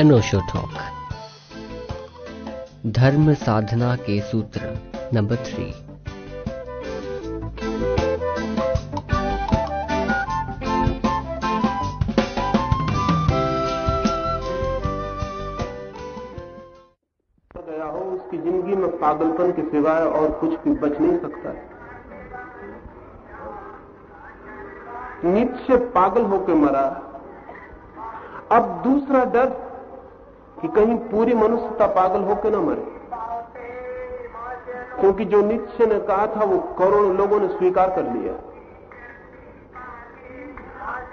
अनोशो talk. धर्म साधना के सूत्र, नंबर थ्री। गया हो, उसकी ज़िंदगी में पागलपन के सिवाय और कुछ भी बच नहीं सकता। है नीचे पागल होकर मरा। अब दूसरा डर कि कहीं पूरी मनुष्यता पागल होकर न मरे। क्योंकि जो नीचे ने कहा था, वो करोड़ों लोगों ने स्वीकार कर लिया।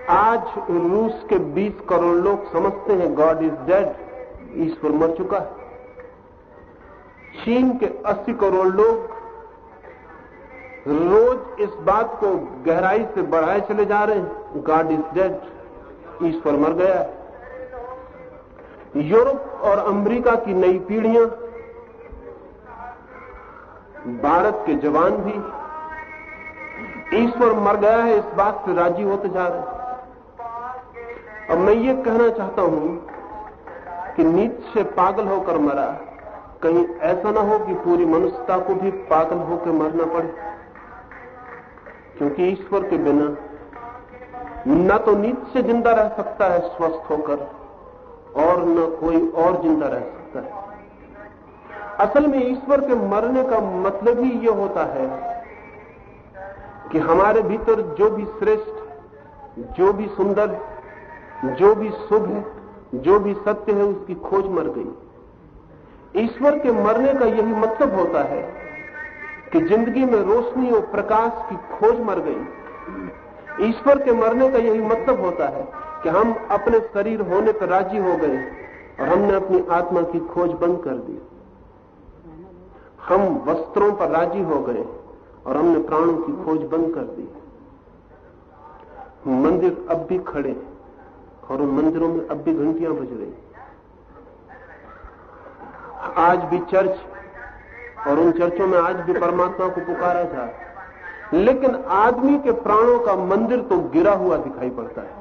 आज रूस के 20 करोड़ लोग समझते हैं गॉड इज़ डेड ईश्वर मर चुका है। चीन के 80 करोड़ लोग रोज इस बात को गहराई से बढ़ाए चले जा रहे हैं। गॉड इज़ डेड ईश्वर मर गया है। यूरोप और अमेरिका की नई पीढ़ियाँ, भारत के जवान भी, ईश्वर मर गया है, इस बात से राज़ी होते जा रहे अब मैं ये कहना चाहता हूँ कि नीच से पागल होकर मरा, कहीं ऐसा ना हो कि पूरी मनुष्यता को भी पागल होकर मरना पड़े। क्योंकि ईश्वर के बिना न तो नीच से ज़िंदा रह सकता है, स्वस्थ होकर। और न कोई और ज़िंदा रह सकता है। असल में ईश्वर के मरने का मतलब ही यह होता है कि हमारे भीतर जो भी श्रेष्ठ, जो भी सुंदर, जो भी शुभ है, जो भी सत्य है, उसकी खोज मर गई। ईश्वर के मरने का यही मतलब होता है कि ज़िंदगी में रोशनी और प्रकाश की खोज मर गई। ईश्वर के मरने का यही मतलब होता है कि हम अपने शरीर होने पर राज़ी हो गए और हमने अपनी आत्मा की खोज बंद कर दी। हम वस्त्रों पर राज़ी हो गए और हमने प्राणों की खोज बंद कर दी। मंदिर अब भी खड़े और उन मंदिरों में अब भी घंटियाँ बज रही। आज भी चर्च और उन चर्चों में आज भी परमात्मा को पुकारा जा। लेकिन आदमी के प्राणों का मंदिर तो गिरा हुआ दिखाई पड़ता है।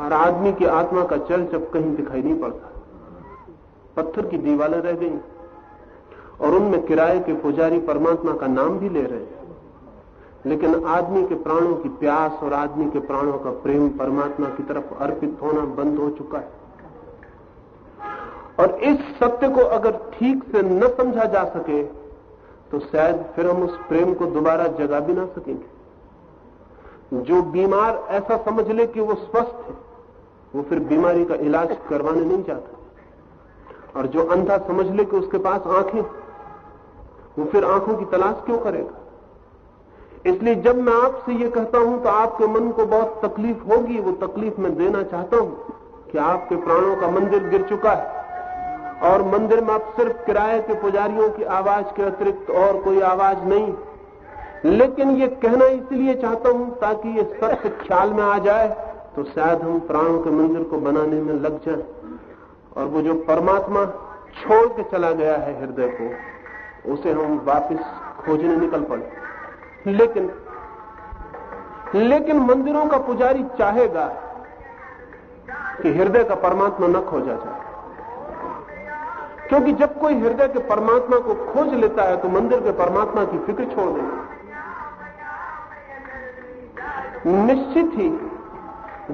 और आदमी की आत्मा का चल जब कहीं दिखाई नहीं पड़ता। पत्थर की दीवारें रह गई और उनमें किराए के पुजारी परमात्मा का नाम भी ले रहे हैं। लेकिन आदमी के प्राणों की प्यास और आदमी के प्राणों का प्रेम परमात्मा की तरफ़ अर्पित होना बंद हो चुका है। और इस सत्य को अगर ठीक से न समझा जा सके तो शायद फिर हम उस प्रेम को दोबारा जगा भी ना सकेंगे। जो बीमार ऐसा समझ ले कि वो स्वस्थ है वो फिर बीमारी का इलाज करवाने नहीं जाता। और जो अंधा समझ ले कि उसके पास आँखें वो फिर आँखों की तलाश क्यों करेगा? इसलिए जब मैं आपसे ये कहता हूँ तो आपके मन को बहुत तकलीफ़ होगी, वो तकलीफ़ मैं देना चाहता हूँ कि आपके प्राणों का मंदिर गिर चुका है। और मंदिर में अब सिर्फ़ किराए के पुजारियों की आवाज़ के अतिरिक्त और कोई आवाज़ नहीं। लेकिन ये कहना इसलिए चाहता हूँ ताकि ये सत्य ख्याल में आ जाए तो शायद हम प्राणों के मंदिर को बनाने में लग जाए। और वो जो परमात्मा छोड़ के चला गया है हृदय को, उसे हम वापस खोजने निकल पड़े। लेकिन लेकिन मंदिरों का पुजारी चाहेगा कि हृदय का परमात्मा न खोजा जाए। क्योंकि जब कोई हृदय के परमात्मा को खोज लेता है तो मंदिर के परमात्मा की फ़िक्र छोड़ देता निश्चित ही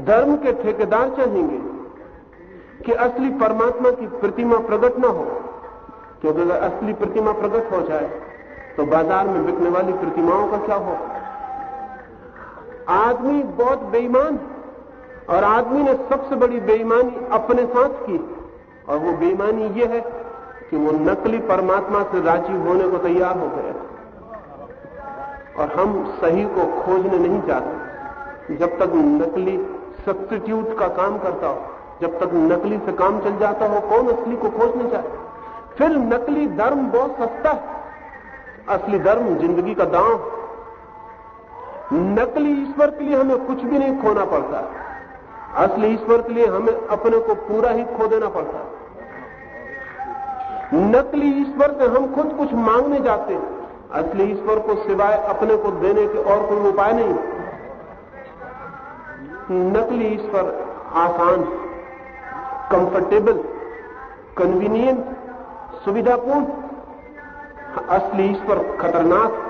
धर्म के ठेकेदार चाहेंगे कि असली परमात्मा की प्रतिमा प्रकट न हो। क्योंकि अगर असली प्रतिमा प्रकट हो जाए तो बाज़ार में बिकने वाली प्रतिमाओं का क्या हो? आदमी बहुत बेईमान और आदमी ने सबसे बड़ी बेईमानी अपने साथ की और वो बेईमानी ये है कि वो नकली परमात्मा से राज़ी होने को तैयार हो गए और हम सही को खोजने नहीं जाते जब तक नकली सब्सिट्यूट का काम करता हो। जब तक नकली से काम चल जाता हो, कौन असली को खोजने जाए फिर नकली धर्म बहुत सस्ता है। असली धर्म ज़िंदगी का दांव नकली ईश्वर के लिए हमें कुछ भी नहीं खोना पड़ता असली ईश्वर के लिए हमें अपने को पूरा ही खो देना पड़ता नकली ईश्वर से हम खुद कुछ मांगने जाते हैं। असली ईश्वर को सिवाय अपने को देने के और कोई उपाय नहीं नकली ईश्वर आसान कंफर्टेबल कन्वीनियंट सुविधापूर्ण, असली ईश्वर खतरनाक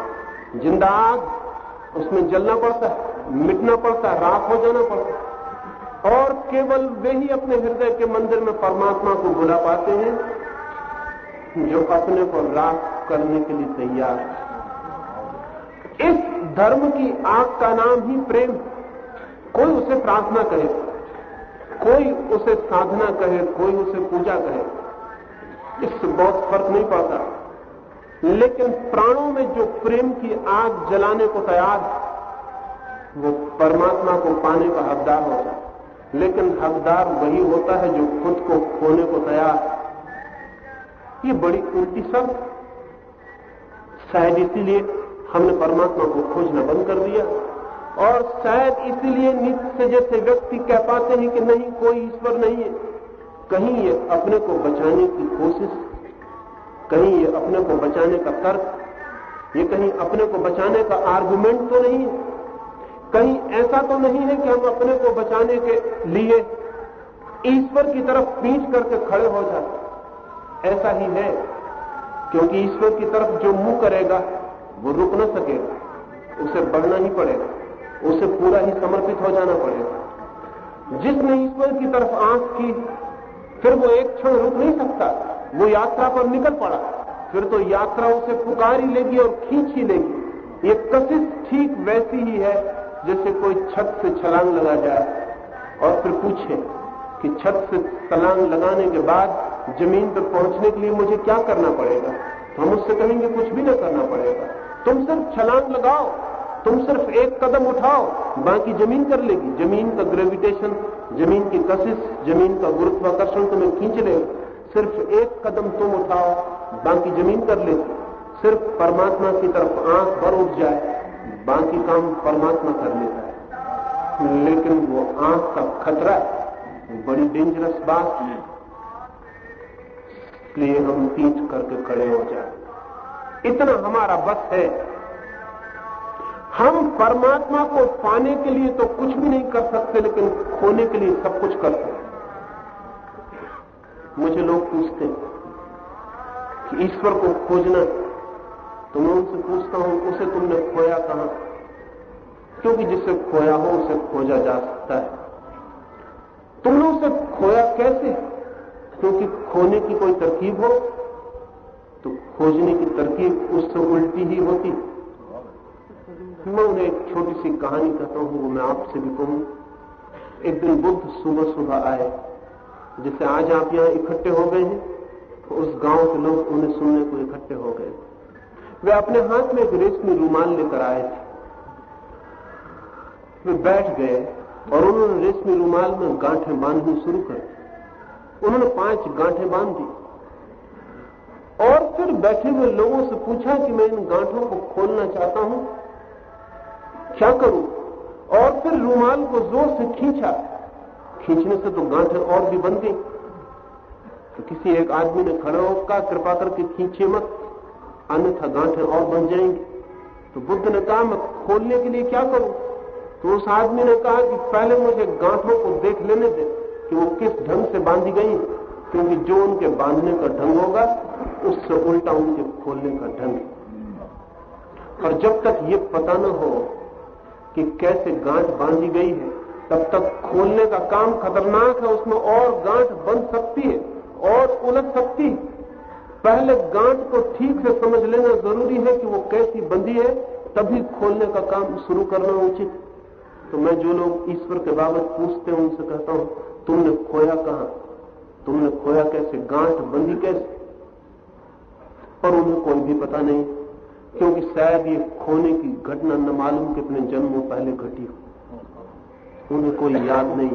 ज़िंदा आग उसमें जलना पड़ता है, मिटना पड़ता है, राख हो जाना पड़ता है। और केवल वे ही अपने हृदय के मंदिर में परमात्मा को बुला पाते हैं, जो अपने को राख करने के लिए तैयार है। इस धर्म की आग का नाम ही प्रेम कोई उसे प्रार्थना कहे कोई उसे साधना कहे कोई उसे पूजा कहे इससे बहुत फ़र्क नहीं पड़ता। लेकिन प्राणों में जो प्रेम की आग जलाने को तैयार वो परमात्मा को पाने का हकदार होता है। लेकिन हकदार वही होता है जो खुद को खोने को तैयार ये बड़ी उल्टी सब शायद इसीलिए हमने परमात्मा को खोजना बंद कर दिया। और शायद इसीलिए नित्य जैसे व्यक्ति कह पाते हैं कि नहीं, कोई ईश्वर नहीं है। कहीं ये अपने को बचाने की कोशिश, कहीं ये अपने को बचाने का तर्क, ये कहीं अपने को बचाने का आर्गुमेंट तो नहीं है। कहीं ऐसा तो नहीं है कि हम अपने को बचाने के लिए ईश्वर की तरफ़ पीठ करके खड़े हो जाते ऐसा ही है, क्योंकि ईश्वर की तरफ़ जो मुँह करेगा, वो रुक न सकेगा, उसे बढ़ना ही पड़ेगा। उसे पूरा ही समर्पित हो जाना पड़ेगा। जिसने ईश्वर की तरफ़ आँख की, फिर वो एक क्षण रुक नहीं सकता। वो यात्रा पर निकल पड़ा। फिर तो यात्रा उसे पुकार ही लेगी और खींच ही लेगी। ये कशिश ठीक वैसी ही है, जैसे कोई छत से छलांग लगा जाए। और फिर पूछे कि छत से छलांग लगाने के बाद ज़मीन पर पहुँचने के लिए मुझे क्या करना पड़ेगा? तो हम उससे कहेंगे, कुछ भी ना करना पड़ेगा। तुम सिर्फ़ छलांग लगाओ। तुम सिर्फ़ एक कदम उठाओ, बाकी ज़मीन कर लेगी। ज़मीन का ग्रेविटेशन ज़मीन की कशिश, ज़मीन का गुरुत्वाकर्षण तुम्हें खींच लेगा सिर्फ़ एक कदम तुम उठाओ, बाकी ज़मीन कर लेगी सिर्फ़ परमात्मा की तरफ़ आँख भर उठ जाए, बाकी काम परमात्मा कर लेता है। लेकिन वो आँख का खतरा बड़ी डेंजरस बात है। इसलिए हम पीठ करके खड़े हो जाए। इतना हमारा बस है। हम परमात्मा को पाने के लिए तो कुछ भी नहीं कर सकते, लेकिन खोने के लिए सब कुछ कर सकते मुझे लोग पूछते हैं कि ईश्वर को खोजना तो मैं उनसे पूछता हूँ, उसे तुमने खोया कहाँ? क्योंकि जिसे खोया हो, उसे खोजा जा सकता है। तुमने उसे खोया कैसे? क्योंकि खोने की कोई तरकीब हो तो खोजने की तरकीब उससे उल्टी ही होती। मैं उन्हें एक छोटी सी कहानी कहता हूँ, वो मैं आपसे भी कहूँ। एक दिन बुद्ध सुबह सुबह आए जैसे आज आप यहाँ इकट्ठे हो गए हैं तो उस गाँव के लोग उन्हें सुनने को इकट्ठे हो गए। वे अपने हाथ में एक रेशमी रूमाल लेकर आए थे। वे बैठ गए और उन्होंने रेशमी रूमाल में गांठें बांधनी शुरू कर उन्होंने पाँच गांठें बाँध दी और फिर बैठे हुए लोगों से पूछा कि मैं इन गांठों को खोलना चाहता हूँ क्या करूँ? और फिर रूमाल को ज़ोर से खींचा। खींचने से तो गांठें और भी बन गई। तो किसी एक आदमी ने खड़ा होकर कृपा करके खींचे मत, अन्यथा गांठें और बन जाएँगी। तो बुद्ध ने कहा, मैं खोलने के लिए क्या करूँ? तो उस आदमी ने कहा कि पहले मुझे गांठों को देख लेने दे कि वो किस ढंग से बांधी गई क्योंकि जो उनके बांधने का ढंग होगा, उससे उल्टा उनके खोलने का ढंग और जब तक ये पता न हो कि कैसे गांठ बांधी गई है। तब तक खोलने का काम खतरनाक है, उसमें और गांठ बन सकती है और उलझ सकती है। पहले गांठ को ठीक से समझ लेना ज़रूरी है कि वो कैसी बंधी है, तभी खोलने का काम शुरू करना उचित। तो मैं जो लोग ईश्वर के बाबत पूछते हैं, उनसे कहता हूँ, तुमने खोया कहा? तुमने खोया कैसे? गांठ बंदी कैसे? और उन्हें कोई भी पता नहीं। क्योंकि शायद ये खोने की घटना न मालूम कितने जन्मों पहले घटी हो। उन्हें कोई याद नहीं।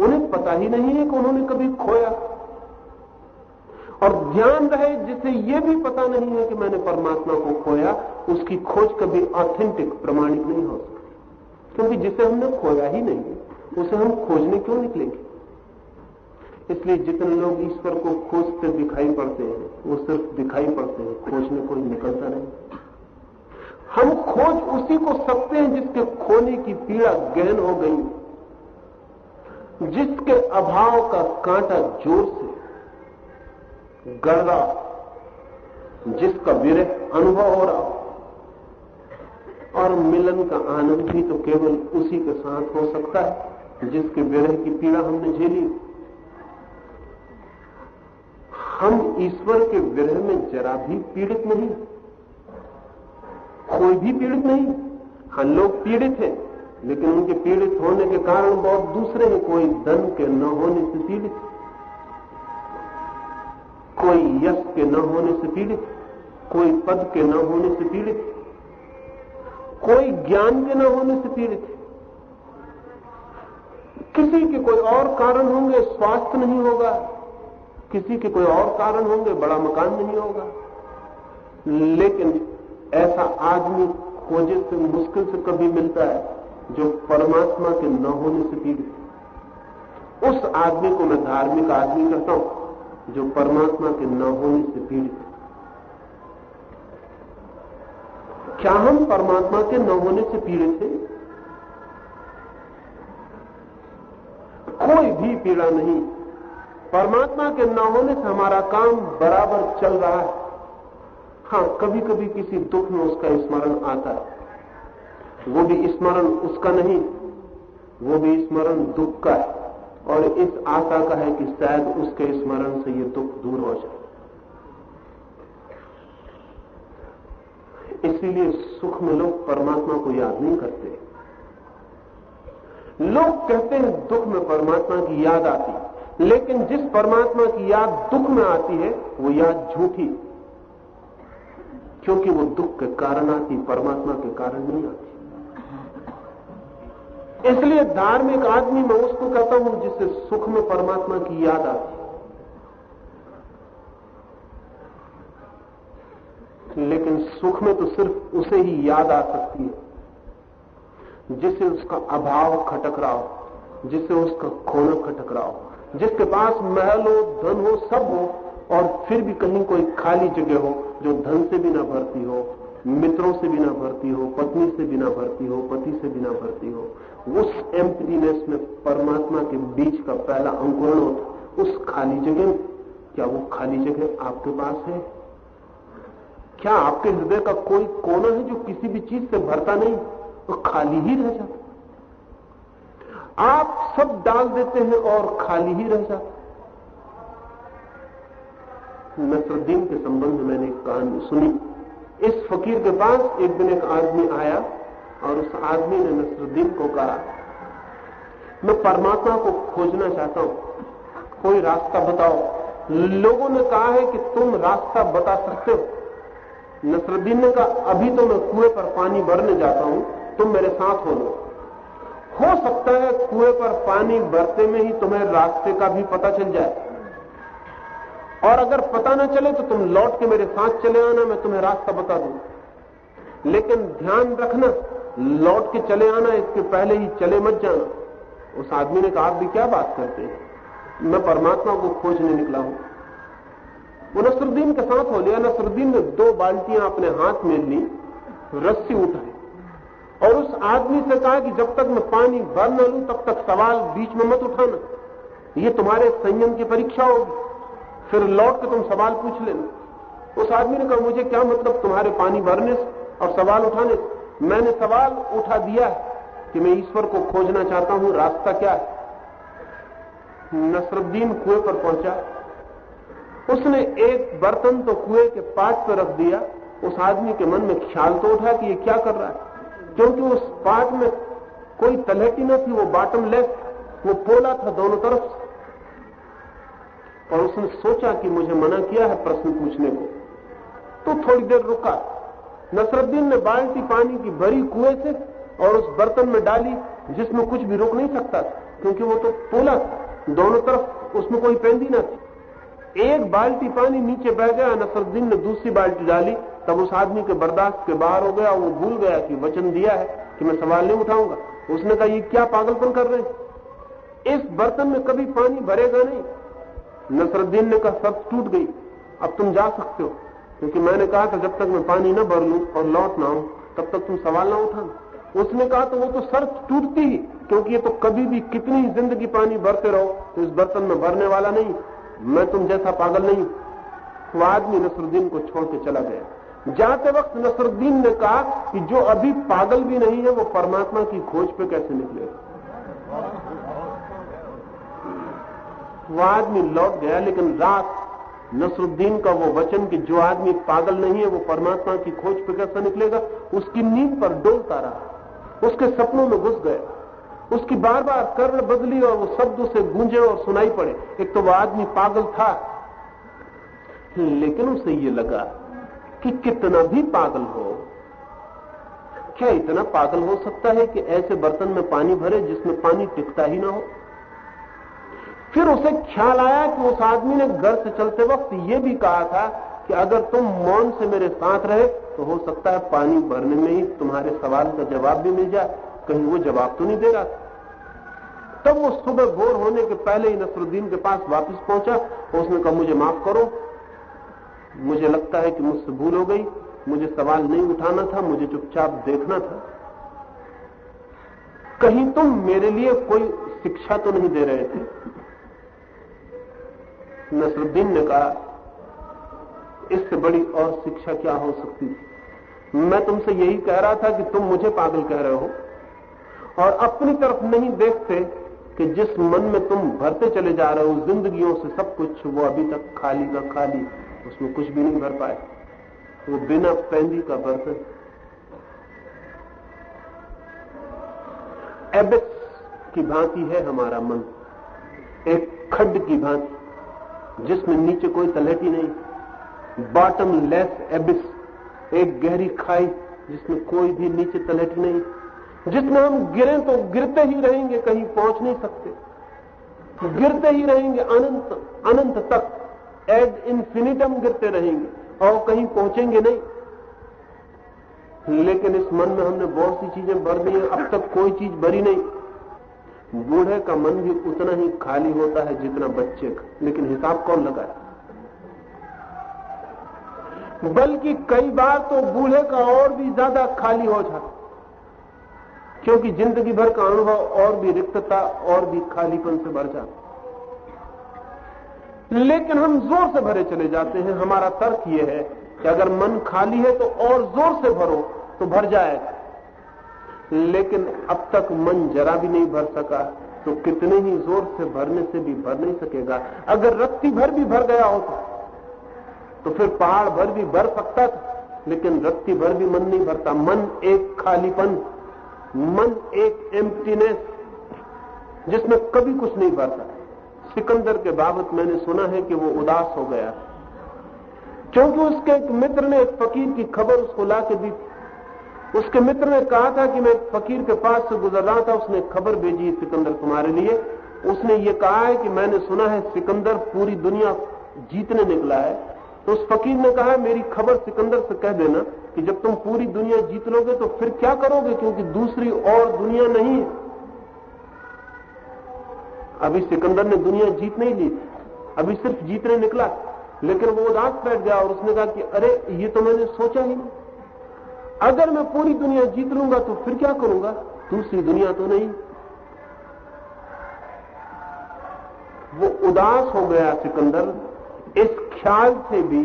उन्हें पता ही नहीं है कि उन्होंने कभी खोया। और ध्यान रहे, जिसे यह भी पता नहीं है कि मैंने परमात्मा को खोया, उसकी खोज कभी ऑथेंटिक प्रमाणित नहीं हो सकती। क्योंकि जिसे हमने खोया ही नहीं, उसे हम खोजने क्यों निकलेंगे? इसलिए जितने लोग ईश्वर को खोजते दिखाई पड़ते हैं, वो सिर्फ़ दिखाई पड़ते हैं खोज में कोई निकलता नहीं। हम खोज उसी को सकते हैं जिसके खोने की पीड़ा गहन हो गई, जिसके अभाव का कांटा ज़ोर से गड़ रहा जिसका विरह अनुभव हो रहा और मिलन का आनंद भी तो केवल उसी के साथ हो सकता है, जिसके विरह की पीड़ा हमने झेली हम ईश्वर के विरह में जरा भी पीड़ित नहीं। कोई भी पीड़ित नहीं। हम लोग पीड़ित हैं, लेकिन उनके पीड़ित होने के कारण बहुत दूसरे हैं। कोई धन के न होने से पीड़ित, कोई यश के न होने से पीड़ित, कोई पद के न होने से पीड़ित, कोई ज्ञान के न होने से पीड़ित। किसी के कोई और कारण होंगे, स्वास्थ्य नहीं होगा। किसी के कोई और कारण होंगे, बड़ा मकान नहीं होगा। लेकिन ऐसा आदमी खोजे से, मुश्किल से कभी मिलता है, जो परमात्मा के न होने से पीड़ित उस आदमी को मैं धार्मिक आदमी कहता हूँ, जो परमात्मा के न होने से पीड़ित क्या हम परमात्मा के न होने से पीड़ित हैं? कोई भी पीड़ा नहीं। परमात्मा के न होने से हमारा काम बराबर चल रहा है। हाँ कभी कभी किसी दुख में उसका स्मरण आता है। वो भी स्मरण उसका नहीं, वो भी स्मरण दुख का है। और इस आशा का है कि शायद उसके स्मरण से ये दुख दूर हो जाए। इसीलिए सुख में लोग परमात्मा को याद नहीं करते। लोग कहते हैं दुख में परमात्मा की याद आती। लेकिन जिस परमात्मा की याद दुख में आती है, वो याद झूठी क्योंकि वो दुख के कारण आती, परमात्मा के कारण नहीं आती। इसलिए धार्मिक आदमी, मैं उसको कहता हूँ, जिससे सुख में परमात्मा की याद आती लेकिन सुख में तो सिर्फ़ उसे ही याद आ सकती है जिसे उसका अभाव खटक रहा हो जिसे उसका खोना खटक रहा हो। जिसके पास महल हो, धन हो, सब हो, और फिर भी कहीं कोई खाली जगह हो जो धन से भी ना भरती हो, मित्रों से भी ना भरती हो, पत्नी से भी ना भरती हो, पति से भी ना भरती हो, उस एम्प्टीनेस में परमात्मा के बीच का पहला अंकुरण होता उस खाली जगह, क्या वो खाली जगह आपके पास है? क्या आपके हृदय का कोई कोना है जो किसी भी चीज़ से भरता नहीं? तो खाली ही रह जाता आप सब डाल देते हैं और खाली ही रह जाता नसरुद्दीन के संबंध में मैंने एक कहानी सुनी। इस फकीर के पास एक दिन एक आदमी आया और उस आदमी ने नसरुद्दीन को कहा, मैं परमात्मा को खोजना चाहता हूँ। कोई रास्ता बताओ। लोगों ने कहा है कि तुम रास्ता बता सकते हो। नसरुद्दीन ने कहा, अभी तो मैं कुएँ पर पानी भरने जाता हूँ। तुम मेरे साथ हो लो हो सकता है कुएँ पर पानी बरते में ही तुम्हें रास्ते का भी पता चल जाए। और अगर पता न चले तो तुम लौट के मेरे साथ चले आना, मैं तुम्हें रास्ता बता दूँ। लेकिन ध्यान रखना, लौट के चले आना, इसके पहले ही चले मत जाना। उस आदमी ने कहा, आप भी क्या बात करते हैं? मैं परमात्मा को खोजने निकला हूँ। वो नसरुद्दीन के साथ हो लिया। नसरुद्दीन ने दो बाल्टियाँ अपने हाथ में ली, रस्सी उठाई। और उस आदमी से कहा कि जब तक मैं पानी भर न लू, तब तक सवाल बीच में मत उठाना। ये तुम्हारे संयम की परीक्षा होगी। फिर लौट के तुम सवाल पूछ लेना। उस आदमी ने कहा, मुझे क्या मतलब तुम्हारे पानी भरने से और सवाल उठाने से? मैंने सवाल उठा दिया है कि मैं ईश्वर को खोजना चाहता हूँ, रास्ता क्या है? नसरुद्दीन कुएँ पर पहुँचा। उसने एक बर्तन तो कुएँ के पास पर रख दिया। उस आदमी के मन में ख्याल तो उठा कि ये क्या कर रहा है। क्योंकि उस पार्ट में कोई तलहटी न थी, वो बॉटम लेफ़्ट वो पोला था दोनों तरफ़ और उसने सोचा कि मुझे मना किया है प्रश्न पूछने को। तो थोड़ी देर रुका। नसरुद्दीन ने बाल्टी पानी की भरी कुएँ से और उस बर्तन में डाली, जिसमें कुछ भी रोक नहीं सकता क्योंकि वो तो पोला दोनों तरफ़ उसमें कोई पेंदी ना थी। एक बाल्टी पानी नीचे बह गया, नसरुद्दीन ने दूसरी बाल्टी डाली। तब उस आदमी के बर्दाश्त के बाहर हो गया वो भूल गया कि वचन दिया है कि मैं सवाल नहीं उठाऊँगा। उसने कहा, ये क्या पागलपन कर रहे हैं? इस बर्तन में कभी पानी भरेगा नहीं। नसरुद्दीन ने कहा, सब टूट गई। अब तुम जा सकते हो। क्योंकि मैंने कहा था, जब तक मैं पानी न भर लूँ और लौट ना आऊँ, तब तक तुम सवाल ना उठाना। उसने कहा तो वो तो शर्त टूटती ही, क्योंकि ये तो कभी भी कितनी ज़िंदगी पानी भरते रहो तो इस बर्तन में भरने वाला नहीं। मैं तुम जैसा पागल नहीं वो आदमी नसरुद्दीन को छोड़ के चला गया। जाते वक्त नसरुद्दीन ने कहा कि जो अभी पागल भी नहीं है, वो परमात्मा की खोज पे कैसे निकलेगा वो आदमी लौट गया, लेकिन रात नसरुद्दीन का वो वचन कि जो आदमी पागल नहीं है, वो परमात्मा की खोज पे कैसे निकलेगा? उसकी नींद पर डोलता रहा। उसके सपनों में घुस गया। उसकी बार बार कर्ण बदली और वो शब्द उसे गूंजे और सुनाई पड़े। एक तो वह आदमी पागल था, लेकिन उसे ये लगा कि कितना भी पागल हो। क्या इतना पागल हो सकता है कि ऐसे बर्तन में पानी भरे जिसमें पानी टिकता ही ना हो? फिर उसे ख्याल आया कि उस आदमी ने घर से चलते वक्त यह भी कहा था कि अगर तुम मौन से मेरे साथ रहे तो हो सकता है पानी भरने में ही तुम्हारे सवाल का जवाब भी मिल जाए। कहीं वो जवाब तो नहीं दे रहा तब वो सुबह भोर होने के पहले ही नसरुद्दीन के पास वापस पहुँचा। उसने कहा, मुझे माफ़ करो मुझे लगता है कि मुझसे भूल हो गई। मुझे सवाल नहीं उठाना था, मुझे चुपचाप देखना था। कहीं तुम मेरे लिए कोई शिक्षा तो नहीं दे रहे थे? नसरुद्दीन ने कहा, इससे बड़ी और शिक्षा क्या हो सकती? थी मैं तुमसे यही कह रहा था कि तुम मुझे पागल कह रहे हो और अपनी तरफ़ नहीं देखते कि जिस मन में तुम भरते चले जा रहे हो, जिंदगियों से सब कुछ वो अभी तक खाली का खाली उसमें कुछ भी नहीं भर पाए। वो बिना पैंदी का बर्तन। एबिस की भांति है हमारा मन। एक खड्ड की भांति, जिसमें नीचे कोई तलहटी नहीं। बॉटम लेस एबिस एक गहरी खाई, जिसमें कोई भी नीचे तलहटी नहीं। जिसमें हम गिरे तो गिरते ही रहेंगे, कहीं पहुँच नहीं सकते। गिरते ही रहेंगे अनंत अनंत तक। एड इंफिनिटम गिरते रहेंगे और कहीं पहुँचेंगे नहीं। लेकिन इस मन में हमने बहुत सी चीज़ें भर दी हैं, अब तक कोई चीज़ भरी नहीं। बूढ़े का मन भी उतना ही खाली होता है जितना बच्चे का। लेकिन हिसाब कौन लगाए? बल्कि कई बार तो बूढ़े का और भी ज़्यादा खाली हो जाता क्योंकि ज़िंदगी भर का अनुभव और भी रिक्तता और भी खालीपन से भर जाता लेकिन हम ज़ोर से भरे चले जाते हैं। हमारा तर्क यह है कि अगर मन खाली है तो और ज़ोर से भरो तो भर जाएगा लेकिन अब तक मन जरा भी नहीं भर सका तो कितने ही ज़ोर से भरने से भी भर नहीं सकेगा। अगर रत्ती भर भी भर गया होता तो फिर पहाड़ भर भी भर सकता था, लेकिन रत्ती भर भी मन नहीं भरता। मन एक खालीपन, मन एक एम्प्टीनेस जिसमें कभी कुछ नहीं भरता। सिकंदर के बाबत मैंने सुना है कि वो उदास हो गया। क्योंकि उसके एक मित्र ने एक फकीर की खबर उसको ला के दी। उसके मित्र ने कहा था कि मैं एक फकीर के पास से गुजर रहा था, उसने खबर भेजी सिकंदर तुम्हारे लिए। उसने ये कहा है कि मैंने सुना है सिकंदर पूरी दुनिया जीतने निकला है। तो उस फकीर ने कहा, मेरी खबर सिकंदर से कह देना कि जब तुम पूरी दुनिया जीत लोगे तो फिर क्या करोगे? क्योंकि दूसरी और दुनिया नहीं है। अभी सिकंदर ने दुनिया जीत नहीं ली। अभी सिर्फ़ जीतने निकला। लेकिन वो उदास बैठ गया और उसने कहा कि अरे, ये तो मैंने सोचा ही नहीं। अगर मैं पूरी दुनिया जीत लूँगा तो फिर क्या करूँगा? दूसरी दुनिया तो नहीं। वो उदास हो गया सिकंदर। इस ख्याल से भी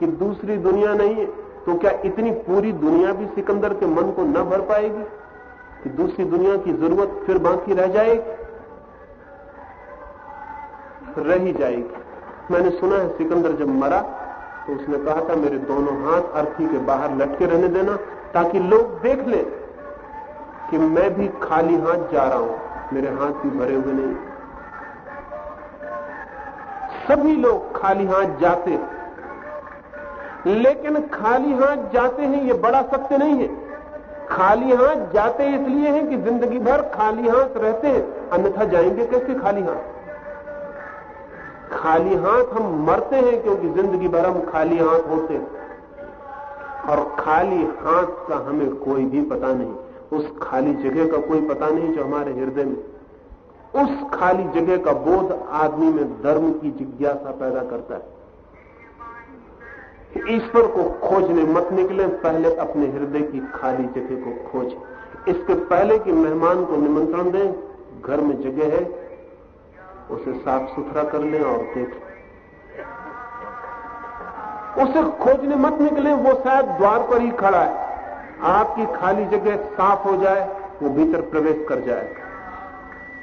कि दूसरी दुनिया नहीं है तो क्या इतनी पूरी दुनिया भी सिकंदर के मन को न भर पाएगी? कि दूसरी दुनिया की ज़रूरत फिर बाकी रह जाएगी? रह ही जाएगी। मैंने सुना है सिकंदर जब मरा तो उसने कहा था, मेरे दोनों हाथ अर्थी के बाहर लटके रहने देना, ताकि लोग देख ले कि मैं भी खाली हाथ जा रहा हूँ, मेरे हाथ भी भरे हुए नहीं। सभी लोग खाली हाथ जाते लेकिन खाली हाथ जाते हैं, ये बड़ा सत्य नहीं है। खाली हाथ जाते इसलिए हैं कि ज़िंदगी भर खाली हाथ रहते हैं, अन्यथा जाएँगे कैसे खाली हाथ? खाली हाथ हम मरते हैं क्योंकि ज़िंदगी भर हम खाली हाथ होते हैं। और खाली हाथ का हमें कोई भी पता नहीं। उस खाली जगह का कोई पता नहीं जो हमारे हृदय में। उस खाली जगह का बोध आदमी में धर्म की जिज्ञासा पैदा करता है। ईश्वर को खोजने मत निकले, पहले अपने हृदय की खाली जगह को खोजें। इसके पहले कि मेहमान को निमंत्रण दें, घर में जगह है उसे साफ़ सुथरा कर लें और देख। उसे खोजने मत निकले, वो शायद द्वार पर ही खड़ा है। आपकी खाली जगह साफ़ हो जाए, वो भीतर प्रवेश कर जाए।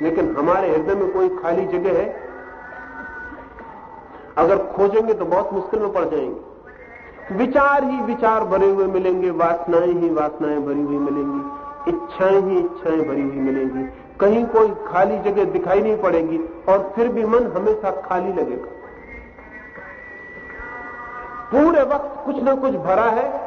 लेकिन हमारे हृदय में कोई खाली जगह है? अगर खोजेंगे तो बहुत मुश्किल में पड़ जाएँगे। विचार ही विचार भरे हुए मिलेंगे, वासनाएँ ही वासनाएँ भरी हुई मिलेंगी, इच्छाएँ ही इच्छाएँ भरी हुई मिलेंगी। कहीं कोई खाली जगह दिखाई नहीं पड़ेगी और फिर भी मन हमेशा खाली लगेगा। पूरे वक्त कुछ ना कुछ भरा है,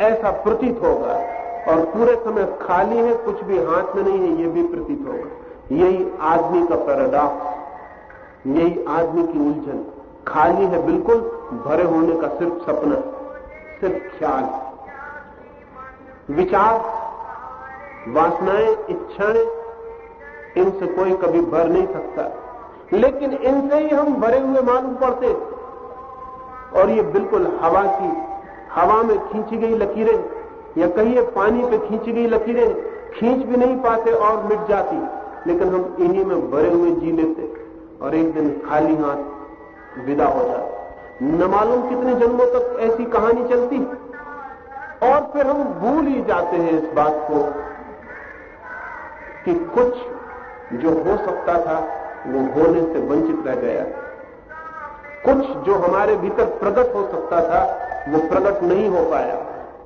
ऐसा प्रतीत होगा। और पूरे समय खाली है, कुछ भी हाथ में नहीं है, ये भी प्रतीत होगा। यही आदमी का पैराडॉक्स यही आदमी की उलझन। खाली है बिल्कुल, भरे होने का सिर्फ़ सपना, सिर्फ़ ख्याल। विचार, वासनाएँ, इच्छाएँ इनसे कोई कभी भर नहीं सकता। लेकिन इनसे ही हम भरे हुए मालूम पड़ते। और ये बिल्कुल हवा की, हवा में खींची गई लकीरें, या कहिए पानी पे खींची गई लकीरें, खींच भी नहीं पाते और मिट जाती। लेकिन हम इन्हीं में भरे हुए जी लेते और एक दिन खाली हाथ विदा हो जाते। न मालूम कितने जन्मों तक ऐसी कहानी चलती। और फिर हम भूल ही जाते हैं इस बात को कि कुछ जो हो सकता था, वो होने से वंचित रह गया। कुछ जो हमारे भीतर प्रकट हो सकता था, वो प्रकट नहीं हो पाया।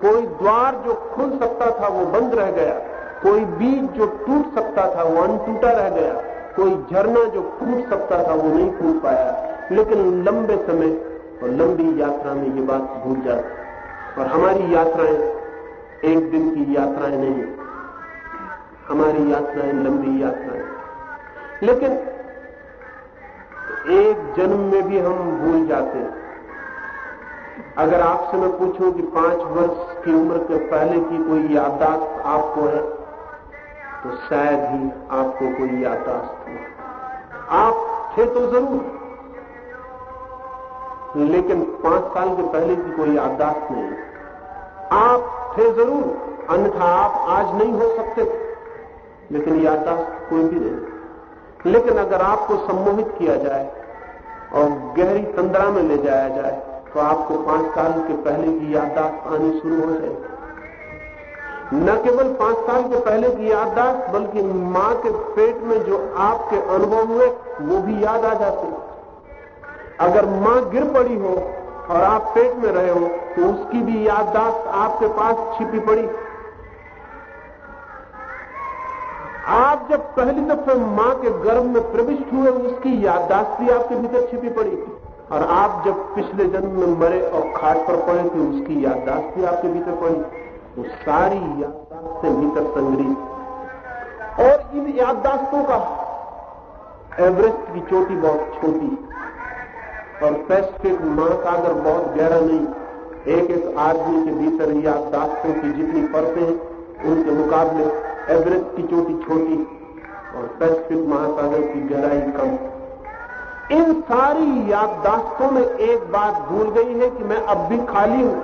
कोई द्वार जो खुल सकता था, वो बंद रह गया। कोई बीज जो टूट सकता था, वो अनटूटा रह गया। कोई झरना जो फूट सकता था, वो नहीं फूट पाया। लेकिन लंबे समय और लंबी यात्रा में ये बात भूल जाती। और हमारी यात्राएँ, एक दिन की यात्राएँ नहीं हमारी यात्राएँ लंबी यात्राएँ लेकिन एक जन्म में भी हम भूल जाते हैं। अगर आपसे मैं पूछूँ कि पाँच वर्ष की उम्र के पहले की कोई याददाश्त आपको है तो शायद ही आपको कोई याददाश्त हो आप थे तो ज़रूर। लेकिन पाँच साल के पहले की कोई याददाश्त नहीं। आप थे ज़रूर। अन्यथा आप आज नहीं हो सकते। लेकिन याददाश्त कोई भी नहीं। लेकिन अगर आपको सम्मोहित किया जाए और गहरी तंद्रा में ले जाया जाए तो आपको पाँच साल के पहले की याददाश्त आनी शुरू हो जाएगी न केवल पाँच साल के पहले की याददाश्त, बल्कि माँ के पेट में जो आपके अनुभव हुए, वो भी याद आ जाते अगर माँ गिर पड़ी हो और आप पेट में रहे हो तो उसकी भी याददाश्त आपके पास छिपी पड़ी। आप जब पहली दफे माँ के गर्भ में प्रविष्ट हुए, उसकी याददाश्त भी आपके भीतर छिपी पड़ी और आप जब पिछले जन्म में मरे और खाट पर पड़े थे, उसकी याददाश्त भी आपके भीतर पड़ी। वो सारी याददाश्त से भीतर संग्रहित और इन याददाश्तों का एवरेस्ट की चोटी बहुत छोटी और पैसिफिक महासागर बहुत गहरा नहीं एक एक आदमी के भीतर याददाश्तों की जितनी परतें उनके मुकाबले एवरेस्ट की चोटी छोटी और पैसिफिक महासागर की गहराई कम। इन सारी याददाश्तों में एक बात भूल गई है कि मैं अब भी खाली हूँ।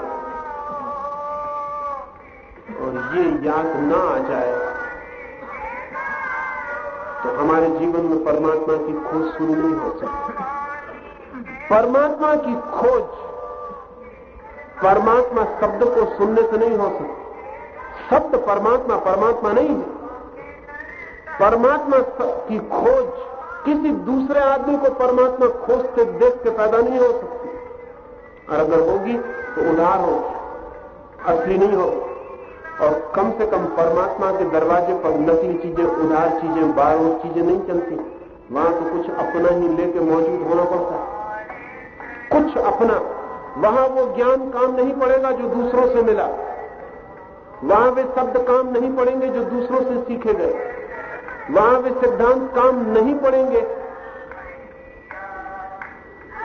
और ये याद ना आ जाए तो हमारे जीवन में परमात्मा की खोज शुरू नहीं हो सकती। परमात्मा की खोज परमात्मा शब्द को सुनने से नहीं हो सकती। शब्द परमात्मा परमात्मा नहीं है। परमात्मा की खोज, किसी दूसरे आदमी को परमात्मा खोजते देख के पैदा नहीं हो सकती। और अगर होगी तो उधार होगी असली नहीं होगी और कम से कम परमात्मा के दरवाजे पर नकली चीज़ें उधार चीज़ें बार चीज़ें नहीं चलती। वहाँ तो कुछ अपना ही लेके मौजूद होना पड़ता। कुछ अपना। वहाँ वो ज्ञान काम नहीं पड़ेगा जो दूसरों से मिला। वहाँ वे शब्द काम नहीं पड़ेंगे जो दूसरों से सीखे गए। वहाँ वे सिद्धांत काम नहीं पड़ेंगे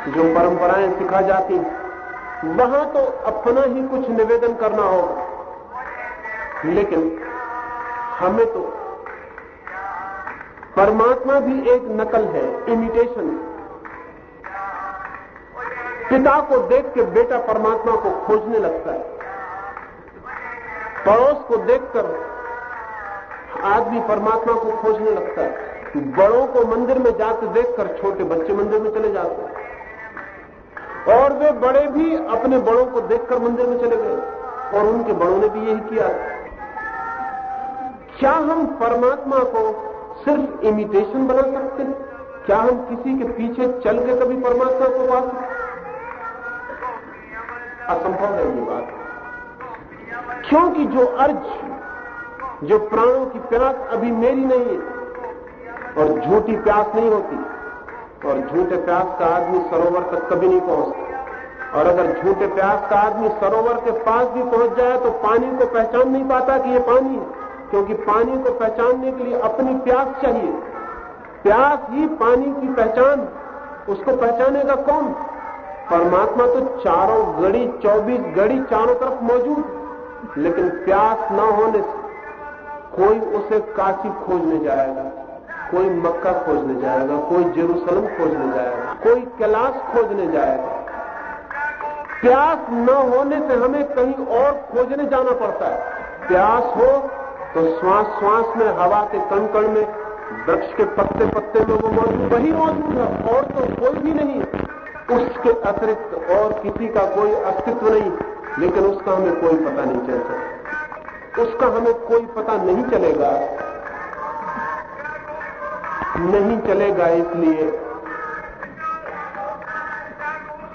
जो परंपराएँ सिखा जाती वहाँ तो अपना ही कुछ निवेदन करना होगा। लेकिन हमें तो परमात्मा भी एक नकल है इमिटेशन पिता को देख के बेटा परमात्मा को खोजने लगता है। पड़ोस को देखकर आदमी परमात्मा को खोजने लगता है बड़ों को मंदिर में जाते देखकर छोटे बच्चे मंदिर में चले जाते हैं। और वे बड़े भी अपने बड़ों को देखकर मंदिर में चले गए और उनके बड़ों ने भी यही किया। क्या हम परमात्मा को सिर्फ़ इमिटेशन बना सकते हैं? क्या हम किसी के पीछे चल के कभी परमात्मा को पा सकते असंभव है ये बात। क्योंकि जो अर्ज़, जो प्राणों की प्यास अभी मेरी नहीं है, और झूठी प्यास नहीं होती, और झूठे प्यास का आदमी सरोवर तक कभी नहीं पहुँचता। और अगर झूठे प्यास का आदमी सरोवर के पास भी पहुँच जाए तो पानी को पहचान नहीं पाता कि ये पानी है, क्योंकि पानी को पहचानने के लिए अपनी प्यास चाहिए। प्यास ही पानी की पहचान, उसको पहचानेगा कौन? परमात्मा तो चारों घड़ी, चौबीस घड़ी चारों तरफ़ मौजूद लेकिन प्यास न होने से कोई उसे काशी खोजने जाएगा, कोई मक्का खोजने जाएगा, कोई जेरूसलम खोजने जाएगा, कोई कैलाश खोजने जाएगा। प्यास न होने से हमें कहीं और खोजने जाना पड़ता है। प्यास हो तो श्वास श्वास में, हवा के कण कण में, वृक्ष के पत्ते पत्ते में वो मौजूद, वही मौजूद है। और तो कोई भी नहीं उसके अतिरिक्त और किसी का कोई अस्तित्व नहीं। लेकिन उसका हमें कोई पता नहीं चल सकता उसका हमें कोई पता नहीं चलेगा। नहीं चलेगा इसलिए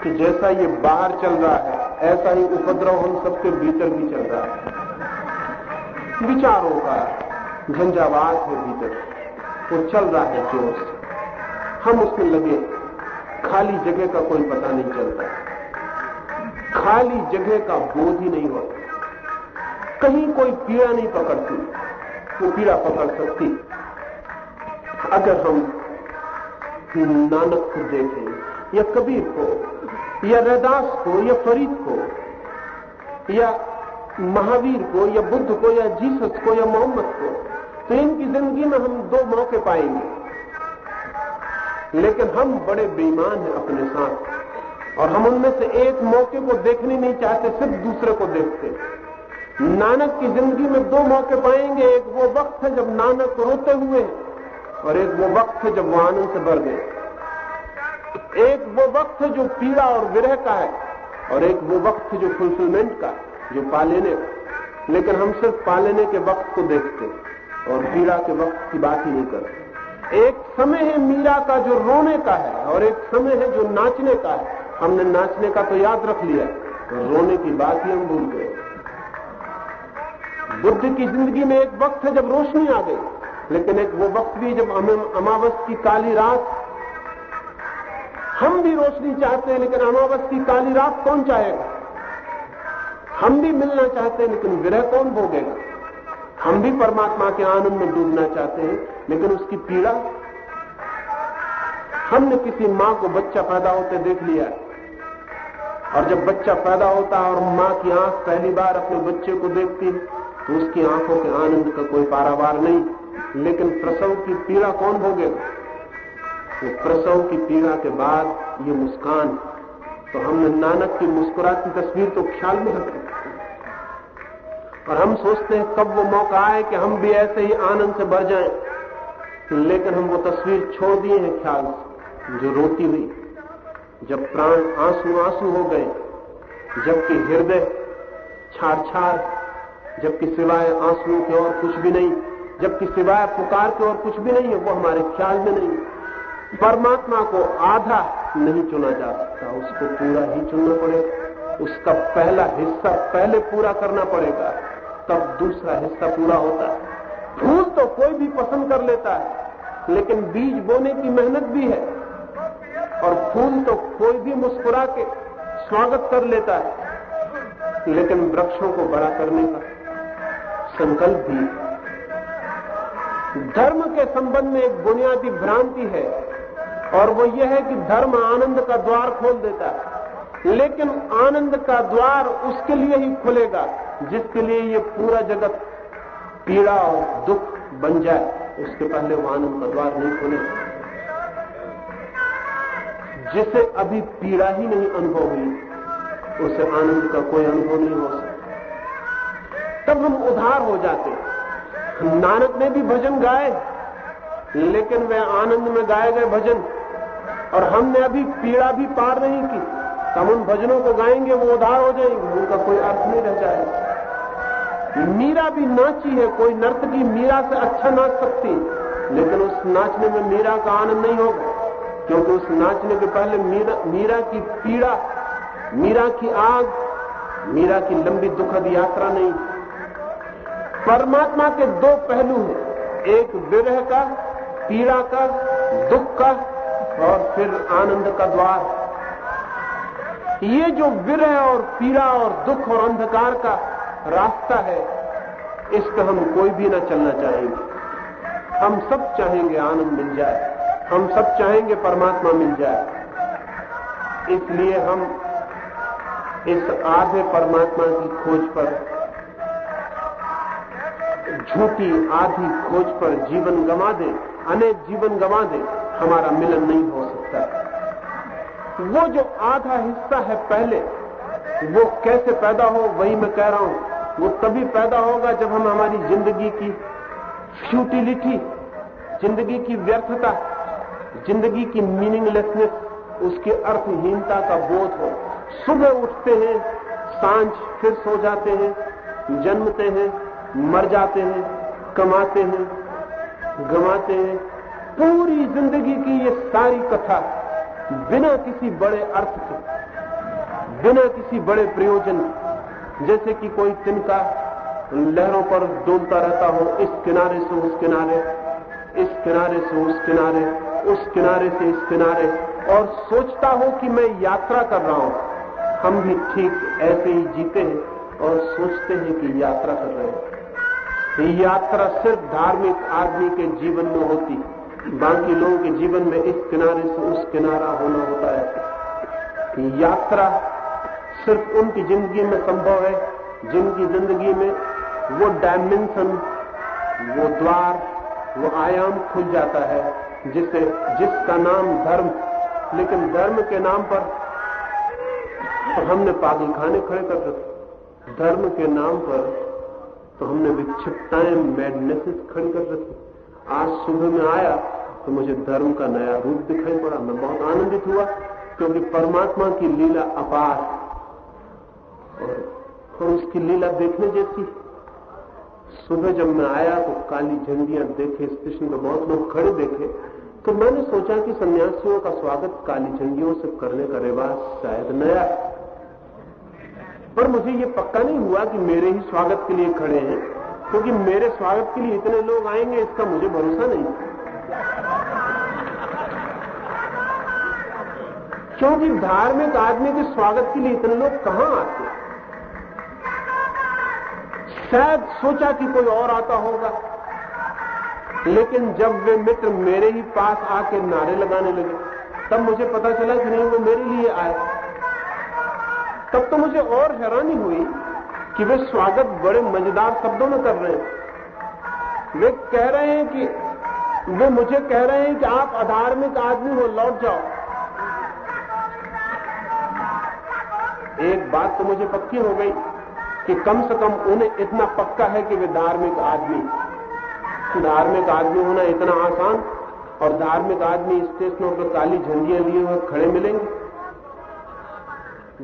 कि जैसा ये बाहर चल रहा है, ऐसा ही उपद्रव हम सबके भीतर भी चल रहा है। विचारों का झंझावात है भीतर वो चल रहा है ज़ोर से हम उसमें लगे, खाली जगह का कोई पता नहीं चलता। खाली जगह का बोध ही नहीं होता। कहीं कोई पीड़ा नहीं पकड़ती, वो पीड़ा पकड़ सकती। अगर हम नानक को देखें, या कबीर को, या रैदास को, या फरीद को, या महावीर को, या बुद्ध को, या जीसस को, या मोहम्मद को तो इनकी ज़िंदगी में हम दो मौके पाएँगे। लेकिन हम बड़े बेईमान हैं अपने साथ। और हम उनमें से एक मौके को देखने नहीं चाहते, सिर्फ़ दूसरे को देखते। नानक की ज़िंदगी में दो मौके पाएँगे, एक वो वक्त है जब नानक रोते हुए और एक वो वक्त है जब वो आनंद से भर गए। एक वो वक्त है जो पीड़ा और विरह का है, और एक वो वक्त है जो फुलफिलमेंट का जो पालेने का लेकिन हम सिर्फ़ पालेने के वक्त को देखते और पीड़ा के वक्त की बात ही नहीं करते। एक समय है मीरा का जो रोने का है, और एक समय है जो नाचने का है। हमने नाचने का तो याद रख लिया रोने की बात ही हम भूल गए। बुद्ध की ज़िंदगी में एक वक्त है जब रोशनी आ गई, लेकिन एक वो वक्त भी जब अमावस की काली रात। हम भी रोशनी चाहते हैं, लेकिन अमावस की काली रात कौन चाहेगा? हम भी मिलना चाहते हैं, लेकिन विरह कौन भोगेगा? हम भी परमात्मा के आनंद में डूबना चाहते हैं, लेकिन उसकी पीड़ा? हमने किसी माँ को बच्चा पैदा होते देख लिया और जब बच्चा पैदा होता है और माँ की आँख पहली बार अपने बच्चे को देखती तो उसकी आँखों के आनंद का कोई पारावार नहीं। लेकिन प्रसव की पीड़ा कौन भोगेगा? वो प्रसव की पीड़ा के बाद ये मुस्कान। तो हमने नानक की मुस्कुराती तस्वीर तो ख्याल में रखी। और हम सोचते हैं, कब वो मौका आए कि हम भी ऐसे ही आनंद से भर जाएँ। लेकिन हम वो तस्वीर छोड़ दिए हैं ख्याल जो रोती हुई। जब प्राण आँसू आँसू हो गए, जबकि हृदय छार छार, जबकि सिवाय आंसुओं के और कुछ भी नहीं, जबकि सिवाय पुकार के और कुछ भी नहीं है वो हमारे ख्याल में नहीं। परमात्मा को आधा नहीं चुना जा सकता, उसको पूरा ही चुनना पड़ेगा। उसका पहला हिस्सा पहले पूरा करना पड़ेगा, तब दूसरा हिस्सा पूरा होता है। फूल तो कोई भी पसंद कर लेता है, लेकिन बीज बोने की मेहनत भी है। और फूल तो कोई भी मुस्कुरा के स्वागत कर लेता है। लेकिन वृक्षों को बड़ा करने का संकल्प भी धर्म के संबंध में एक बुनियादी भ्रांति है और वो यह है कि धर्म आनंद का द्वार खोल देता है। लेकिन आनंद का द्वार उसके लिए ही खुलेगा, जिसके लिए ये पूरा जगत पीड़ा और दुख बन जाए। उसके पहले वो आनंद का द्वार नहीं खुलेगा। जिसे अभी पीड़ा ही नहीं अनुभव हुई, उसे आनंद का कोई अनुभव नहीं हो सकता। तब हम उधार हो जाते। नानक ने भी भजन गाए, लेकिन वह आनंद में गाए गए भजन, और हमने अभी पीड़ा भी पार नहीं की। हम उन भजनों को गाएँगे, वो उधार हो जाएँगे, उनका कोई अर्थ नहीं रह जाएगा। मीरा भी नाची है, कोई नर्तकी मीरा से अच्छा नाच सकती, लेकिन उस नाचने में मीरा का आनंद नहीं होगा। क्योंकि उस नाचने के पहले मीरा मीरा की पीड़ा, मीरा की आग, मीरा की लंबी दुखद यात्रा नहीं। परमात्मा के दो पहलू हैं। एक विरह का, पीड़ा का, दुख का, और फिर आनंद का द्वार। ये जो विरह और पीड़ा और दुख और अंधकार का रास्ता है, इस पर हम कोई भी ना चलना चाहेंगे। हम सब चाहेंगे आनंद मिल जाए। हम सब चाहेंगे परमात्मा मिल जाए। इसलिए हम इस आधे परमात्मा की खोज पर, झूठी आधी खोज पर जीवन गंवा दे, अनेक जीवन गंवा दे, हमारा मिलन नहीं हो सकता। वो जो आधा हिस्सा है पहले, वो कैसे पैदा हो, वही मैं कह रहा हूँ। वो तभी पैदा होगा जब हम हमारी ज़िंदगी की फ्यूटिलिटी, ज़िंदगी की व्यर्थता ज़िंदगी की मीनिंगलेसनेस उसकी अर्थहीनता का बोध हो। सुबह उठते हैं, साँझ फिर सो जाते हैं, जन्मते हैं, मर जाते हैं, कमाते हैं गमाते हैं। पूरी ज़िंदगी की ये सारी कथा बिना किसी बड़े अर्थ के, बिना किसी बड़े प्रयोजन जैसे कि कोई तिनका लहरों पर डोलता रहता हो, इस किनारे से उस किनारे, इस किनारे से उस किनारे। उस किनारे से इस किनारे और सोचता हो कि मैं यात्रा कर रहा हूँ। हम भी ठीक ऐसे ही जीते हैं और सोचते हैं कि यात्रा कर रहे हैं। यात्रा सिर्फ़ धार्मिक आदमी के जीवन में होती, बाकी लोगों के जीवन में इस किनारे से उस किनारा होना होता है। यात्रा सिर्फ़ उनकी ज़िंदगी में संभव है, जिनकी ज़िंदगी में वो डायमेंशन वो द्वार, वो आयाम खुल जाता है। जिसे जिसका नाम धर्म लेकिन धर्म के नाम पर तो हमने पागल खाने खड़े कर रखे धर्म के नाम पर तो हमने विक्षिप्ताएँ मैडनेसेस खड़ी कर रखी। आज सुबह में आया तो मुझे धर्म का नया रूप दिखाई पड़ा। मैं बहुत आनंदित हुआ क्योंकि परमात्मा की लीला अपार और, और उसकी लीला देखने जैसी सुबह जब मैं आया तो काली झंडियाँ देखे स्टेशन पर बहुत लोग खड़े देखे तो मैंने सोचा कि सन्यासियों का स्वागत काली झंडियों से करने का रिवाज शायद नया पर मुझे ये पक्का नहीं हुआ कि मेरे ही स्वागत के लिए खड़े हैं, क्योंकि तो मेरे स्वागत के लिए इतने लोग आएँगे, इसका मुझे भरोसा नहीं। क्योंकि धार्मिक आदमी के स्वागत के लिए इतने लोग कहाँ आते शायद सोचा कि कोई और आता होगा। लेकिन जब वे मित्र मेरे ही पास आके नारे लगाने लगे, तब मुझे पता चला कि नहीं, वो मेरे लिए आए। तब तो मुझे और हैरानी हुई कि वे स्वागत बड़े मज़ेदार शब्दों में कर रहे हैं। वे कह रहे हैं कि, वे मुझे कह रहे हैं कि आप अधार्मिक आदमी हो, लौट जाओ। एक बात तो मुझे पक्की हो गई। कि कम से कम उन्हें इतना पक्का है कि वे धार्मिक आदमी धार्मिक आदमी होना इतना आसान, और धार्मिक आदमी स्टेशनों पर काली झंडियाँ लिए हुए खड़े मिलेंगे।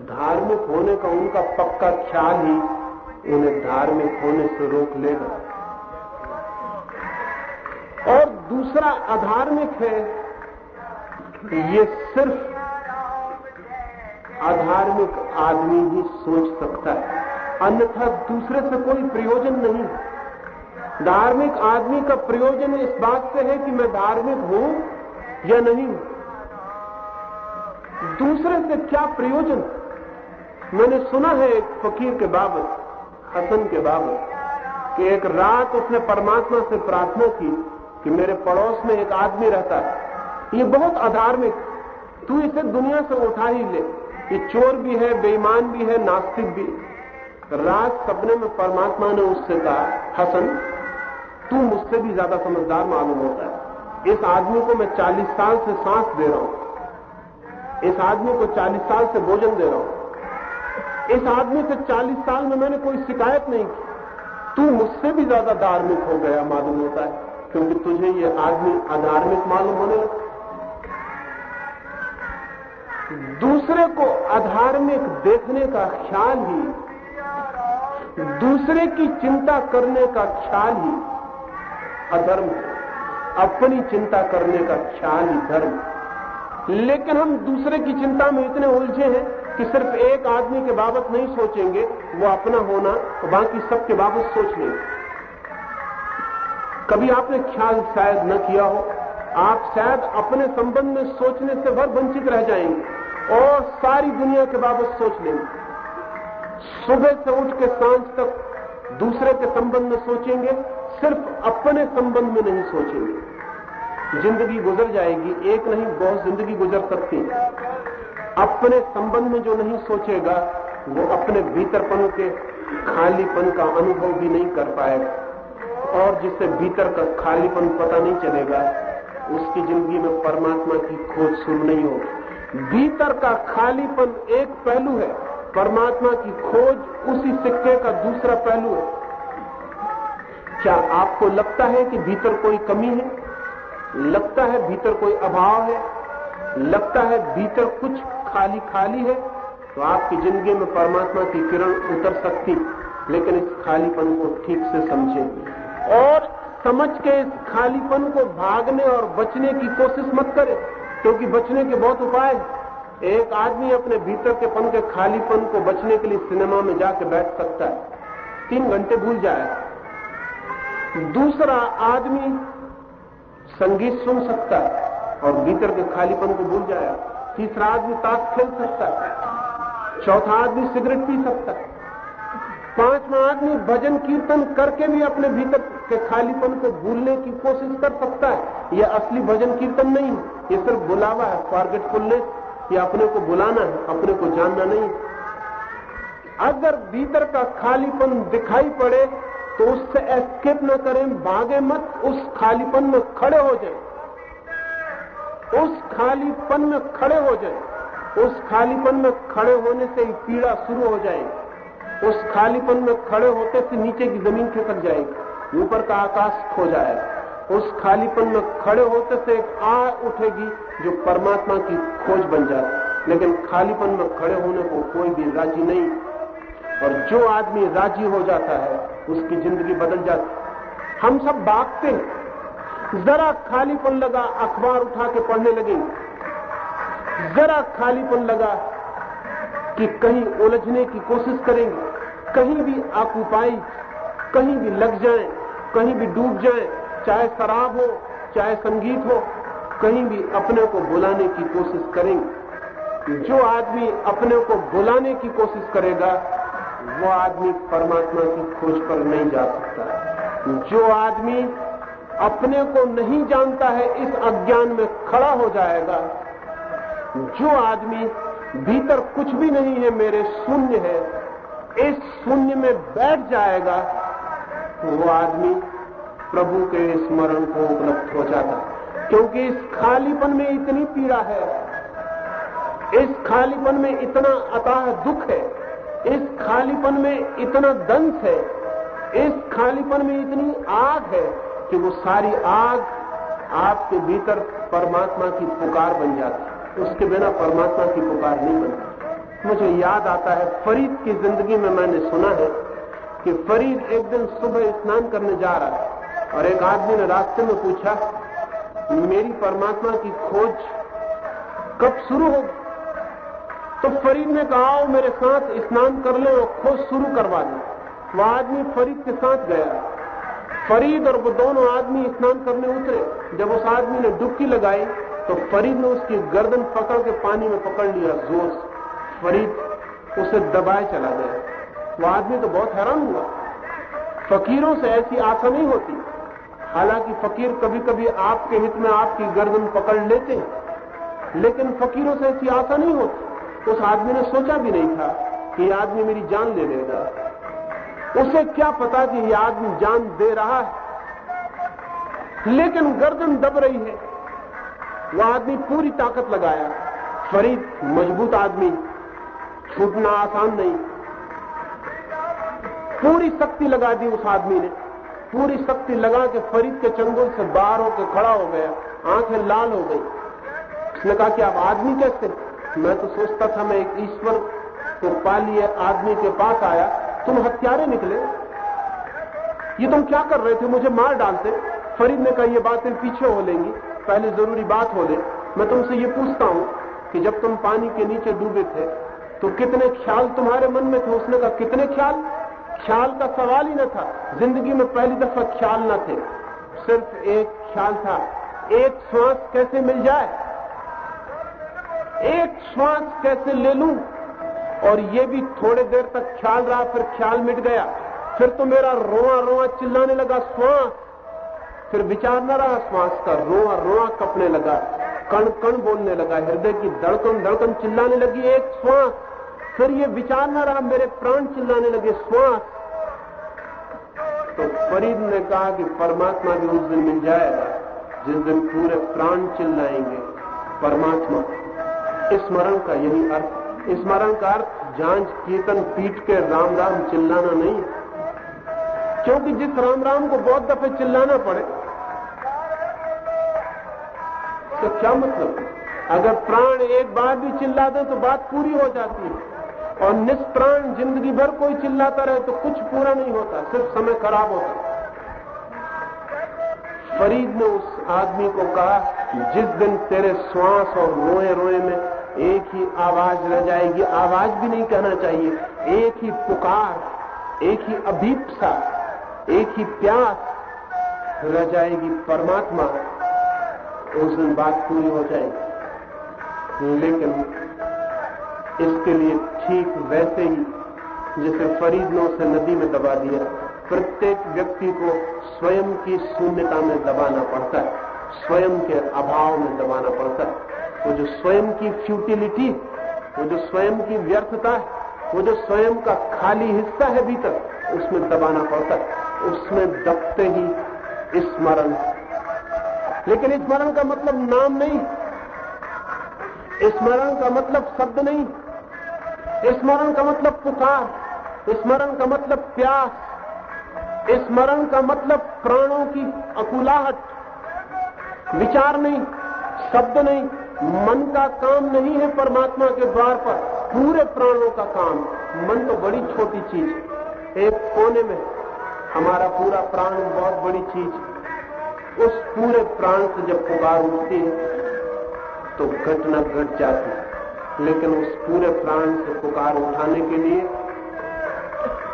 धार्मिक होने का उनका पक्का ख्याल ही उन्हें धार्मिक होने से रोक लेगा। और दूसरा अधार्मिक है ये सिर्फ़ अधार्मिक आदमी ही सोच सकता है। अन्यथा दूसरे से कोई प्रयोजन नहीं धार्मिक आदमी का प्रयोजन इस बात से है कि मैं धार्मिक हूँ या नहीं दूसरे से क्या प्रयोजन? मैंने सुना है एक फकीर के बाबत, हसन के बाबत, कि एक रात उसने परमात्मा से प्रार्थना की कि मेरे पड़ोस में एक आदमी रहता है। ये बहुत अधार्मिक। तू इसे दुनिया से उठा ही ले। ये चोर भी है, बेईमान भी है, नास्तिक भी रात सपने में परमात्मा ने उससे कहा, हसन, तू मुझसे भी ज़्यादा समझदार मालूम होता है। इस आदमी को मैं 40 साल से सांस दे रहा हूँ। इस आदमी को 40 साल से भोजन दे रहा हूँ। इस आदमी से 40 साल में मैंने कोई शिकायत नहीं की। तू मुझसे भी ज़्यादा धार्मिक हो गया मालूम होता है, क्योंकि तुझे ये आदमी अधार्मिक मालूम होने लगा। दूसरे को अधार्मिक देखने का ख्याल ही दूसरे की चिंता करने का ख्याल ही अधर्म अपनी चिंता करने का ख्याल ही धर्म लेकिन हम दूसरे की चिंता में इतने उलझे हैं कि सिर्फ़ एक आदमी के बाबत नहीं सोचेंगे, वो अपना होना तो बाकी सबके बाबत सोच लेंगे। कभी आपने ख्याल शायद न किया हो, आप शायद अपने संबंध में सोचने से भर वंचित रह जाएँगे और सारी दुनिया के बाबत सोच लेंगे। सुबह से उठ के साँझ तक दूसरे के संबंध में सोचेंगे, सिर्फ़ अपने संबंध में नहीं सोचेंगे। ज़िंदगी गुजर जाएगी, एक नहीं, बहुत ज़िंदगी गुजर सकती अपने संबंध में जो नहीं सोचेगा, वो अपने भीतरपन के खालीपन का अनुभव भी नहीं कर पाएगा। और जिससे भीतर का खालीपन पता नहीं चलेगा, उसकी ज़िंदगी में परमात्मा की खोज शुरू नहीं होगी। भीतर का खालीपन एक पहलू है। परमात्मा की खोज उसी सिक्के का दूसरा पहलू है। क्या आपको लगता है कि भीतर कोई कमी है? लगता है भीतर कोई अभाव है? लगता है भीतर कुछ खाली खाली है? तो आपकी ज़िंदगी में परमात्मा की किरण उतर सकती, लेकिन इस खालीपन को ठीक से समझे और समझ के इस खालीपन को भागने और बचने की कोशिश मत करें, क्योंकि बचने के बहुत उपाय एक आदमी अपने भीतर के पन के खालीपन को बचने के लिए सिनेमा में जाके बैठ सकता है। तीन घंटे भूल जाए। दूसरा आदमी संगीत सुन सकता है और भीतर के खालीपन को भूल जाए। तीसरा आदमी ताश खेल सकता है। चौथा आदमी सिगरेट पी सकता है। पांचवा आदमी भजन कीर्तन करके भी अपने भीतर के खालीपन को भूलने की कोशिश कर सकता है। यह असली भजन कीर्तन नहीं है। ये सिर्फ़ बुलावा है। फॉरगेटफुलनेस ये अपने को बुलाना है, अपने को जानना नहीं अगर भीतर का खालीपन दिखाई पड़े तो उससे एस्केप न करें, भागे मत, उस खालीपन में खड़े हो जाए। उस खालीपन में खड़े हो जाए। उस खालीपन में खड़े होने से ही पीड़ा शुरू हो जाएगी। उस खालीपन में खड़े होते से नीचे की ज़मीन खिसक जाएगी। ऊपर का आकाश खो जाएगा। उस खालीपन में खड़े होते से एक आ उठेगी जो परमात्मा की खोज बन जाती लेकिन खालीपन में खड़े होने को कोई भी राज़ी नहीं। और जो आदमी राज़ी हो जाता है उसकी ज़िंदगी बदल जाती हम सब भागते हैं। जरा खालीपन लगा अखबार उठा के पढ़ने लगे जरा खालीपन लगा कि कहीं उलझने की कोशिश करेंगे। कहीं भी ऑक्यूपाई कहीं भी लग जाए कहीं भी डूब जाएँ, चाहे शराब हो, चाहे संगीत हो, कहीं भी अपने को बुलाने की कोशिश करेंगे। जो आदमी अपने को बुलाने की कोशिश करेगा, वो आदमी परमात्मा की खोज पर नहीं जा सकता। जो आदमी अपने को नहीं जानता है, इस अज्ञान में खड़ा हो जाएगा। जो आदमी भीतर कुछ भी नहीं है, मेरे शून्य है, इस शून्य में बैठ जाएगा, वो आदमी प्रभु के स्मरण को उपलब्ध हो जाता। क्योंकि इस खालीपन में इतनी पीड़ा है, इस खालीपन में इतना अताह दुख है, इस खालीपन में इतना दंश है, इस खालीपन में इतनी आग है कि वो सारी आग आपके भीतर परमात्मा की पुकार बन जाती। उसके बिना परमात्मा की पुकार नहीं बनती मुझे याद आता है, फरीद की ज़िंदगी में मैंने सुना है कि फरीद एक दिन सुबह स्नान करने जा रहा है। और एक आदमी ने रास्ते में पूछा, मेरी परमात्मा की खोज कब शुरू होगी? तो फरीद ने कहा, आओ मेरे साथ स्नान कर ले और खोज शुरू करवा दे। वह आदमी फरीद के साथ गया। फरीद और वो दोनों आदमी स्नान करने उतरे। जब उस आदमी ने डुबकी लगाई तो फरीद ने उसकी गर्दन पकड़ के पानी में पकड़ लिया ज़ोर से। फरीद उसे दबाए चला गया। वो आदमी तो बहुत हैरान हुआ। फकीरों से ऐसी आशा नहीं होती। हालाँकि फकीर कभी कभी आपके हित में आपकी गर्दन पकड़ लेते हैं, लेकिन फकीरों से ऐसी आशा नहीं होती। उस आदमी ने सोचा भी नहीं था कि यह आदमी मेरी जान ले लेगा। उसे क्या पता कि यह आदमी जान दे रहा है। लेकिन गर्दन दब रही है। वह आदमी पूरी ताकत लगाया। फरीद, मज़बूत आदमी, छूटना आसान नहीं। पूरी शक्ति लगा दी उस आदमी ने। पूरी शक्ति लगा के फरीद के चंगुल से बाहर होकर खड़ा हो गया। आँखें लाल हो गई। उसने कहा कि आप आदमी कैसे? मैं तो सोचता था मैं एक ईश्वर को पालिए आदमी के पास आया। तुम हत्यारे निकले। ये तुम क्या कर रहे थे? मुझे मार डालते। फरीद ने कहा, ये बातें पीछे हो लेंगी। पहले ज़रूरी बात हो ले। मैं तुमसे ये पूछता हूँ कि जब तुम पानी के नीचे डूबे थे तो कितने ख्याल तुम्हारे मन में थे? उसने कहा, कितने ख्याल? ख्याल का सवाल ही न था। ज़िंदगी में पहली दफ़ा ख्याल न थे। सिर्फ़ एक ख्याल था। एक श्वास कैसे मिल जाए? एक श्वास कैसे ले लूँ? और ये भी थोड़े देर तक ख्याल रहा, फिर ख्याल मिट गया। फिर तो मेरा रोआ रोआ चिल्लाने लगा, श्वास! फिर विचार न रहा, श्वास का रोआ रोआ कपने लगा। कण कण बोलने लगा, हृदय की धड़कन धड़कन चिल्लाने लगी, एक श्वास! फिर ये विचार न रहा, मेरे प्राण चिल्लाने लगे श्वास तो फरीद ने कहा कि परमात्मा भी उस दिन मिल जाएगा, जिस दिन पूरे प्राण चिल्लाएँगे परमात्मा। स्मरण का यही अर्थ। स्मरण का अर्थ, जाँच, कीर्तन पीट के राम राम चिल्लाना नहीं। क्योंकि जिस राम राम को बहुत दफे चिल्लाना पड़े तो क्या मतलब? अगर प्राण एक बार भी चिल्ला दे तो बात पूरी हो जाती है। और निष्प्राण ज़िंदगी भर कोई चिल्लाता रहे तो कुछ पूरा नहीं होता, सिर्फ़ समय खराब होता। फरीद ने उस आदमी को कहा जिस दिन तेरे श्वास और रोए रोए में एक ही आवाज़ रह जाएगी, आवाज़ भी नहीं कहना चाहिए, एक ही पुकार, एक ही अभीपसा, एक ही प्यास रह जाएगी परमात्मा। उस दिन बात पूरी हो जाएगी। लेकिन इसके लिए ठीक वैसे ही, जैसे ने उसे नदी में दबा दिया, प्रत्येक व्यक्ति को स्वयं की शून्यता में दबाना पड़ता है, स्वयं के अभाव में दबाना पड़ता है। वो जो स्वयं की फ्यूटिलिटी वो जो स्वयं की व्यर्थता है, वो जो स्वयं का खाली हिस्सा है भीतर, उसमें दबाना पड़ता है। उसमें दबते ही स्मरण। लेकिन स्मरण का मतलब नाम नहीं। स्मरण का मतलब शब्द नहीं। स्मरण का मतलब पुकार, स्मरण का मतलब प्यास, स्मरण का मतलब प्राणों की अकुलाहट। विचार नहीं, शब्द नहीं, मन का काम नहीं है परमात्मा के द्वार पर, पूरे प्राणों का काम। मन तो बड़ी छोटी चीज़ एक कोने में हमारा पूरा प्राण बहुत बड़ी चीज़ उस पूरे प्राण से जब पुकार उठती है तो घटना घट गट जाती है। लेकिन उस पूरे प्राण से पुकार उठाने के लिए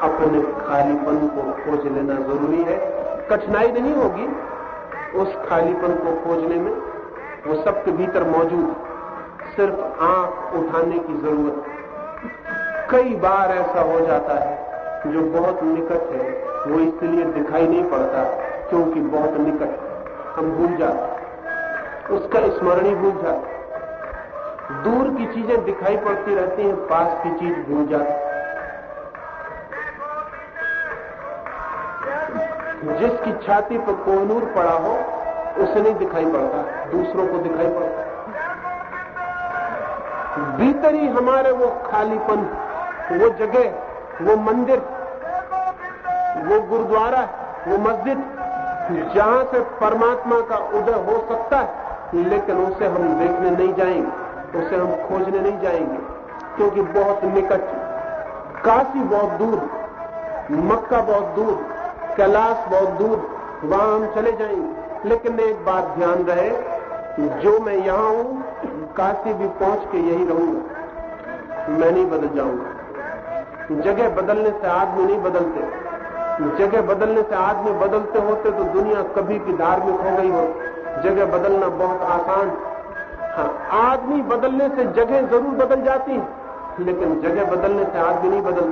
अपने खालीपन को खोज लेना ज़रूरी है। कठिनाई नहीं होगी। उस खालीपन को खोजने में वो सबके भीतर मौजूद सिर्फ़ आँख उठाने की ज़रूरत कई बार ऐसा हो जाता है जो बहुत निकट है, वो इसलिए दिखाई नहीं पड़ता क्योंकि बहुत निकट हम भूल जाते उसका स्मरण ही भूल जाते दूर की चीज़ें दिखाई पड़ती रहती हैं, पास की चीज़ भूल जाती जिसकी छाती पर कोहनूर पड़ा हो, उसे नहीं दिखाई पड़ता, दूसरों को दिखाई पड़ता। भीतर ही हमारे वो खालीपन, वो जगह, वो मंदिर, वो गुरुद्वारा, वो मस्जिद, जहाँ से परमात्मा का उदय हो सकता है, लेकिन उसे हम देखने नहीं जाएँगे। उसे हम खोजने नहीं जाएँगे, क्योंकि बहुत निकट काशी बहुत दूर मक्का बहुत दूर कैलाश बहुत दूर वहाँ हम चले जाएँगे। लेकिन एक बात ध्यान रहे, जो मैं यहाँ हूँ, काशी भी पहुँच के यही रहूँगा। मैं नहीं बदल जाऊँगा। जगह बदलने से आदमी नहीं बदलते। जगह बदलने से आदमी बदलते होते तो दुनिया कभी की धार्मिक हो गई हो। जगह बदलना बहुत आसान आदमी बदलने से जगह ज़रूर बदल जाती है, लेकिन जगह बदलने से आदमी नहीं बदल